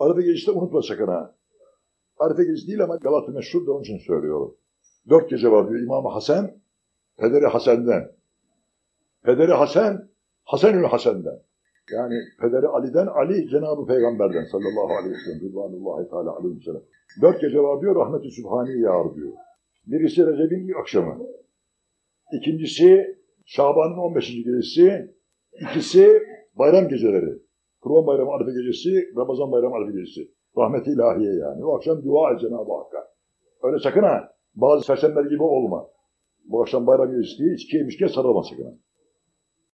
Arife gecesi de unutma sakın ha. Arife gecesi değil ama Galata meşhur da onun için söylüyorum. Dört gece var diyor İmam Hasan, Pederi Hasen'den. Pederi Hasan, Hasenül Hasen'den. Yani Pederi Ali'den, Ali Cenab-ı Peygamber'den sallallahu aleyhi ve sellem. Rıdvanullahi teala aleyhi ve sellem. Dört gece var diyor, rahmet-i sübhani yağar diyor. Birisi Recep'in ilk akşamı. İkincisi Şaban'ın 15. gecesi. İkisi bayram geceleri. Kurban Bayramı Arife gecesi, Ramazan Bayramı Arife gecesi. Rahmeti ilahiye yani. O akşam dua et Cenab-ı Hakk'a. Öyle sakın ha. Bazı sersemler gibi olma. Bu akşam bayram gecesi değil, içki yemişken sarılma sakın ha.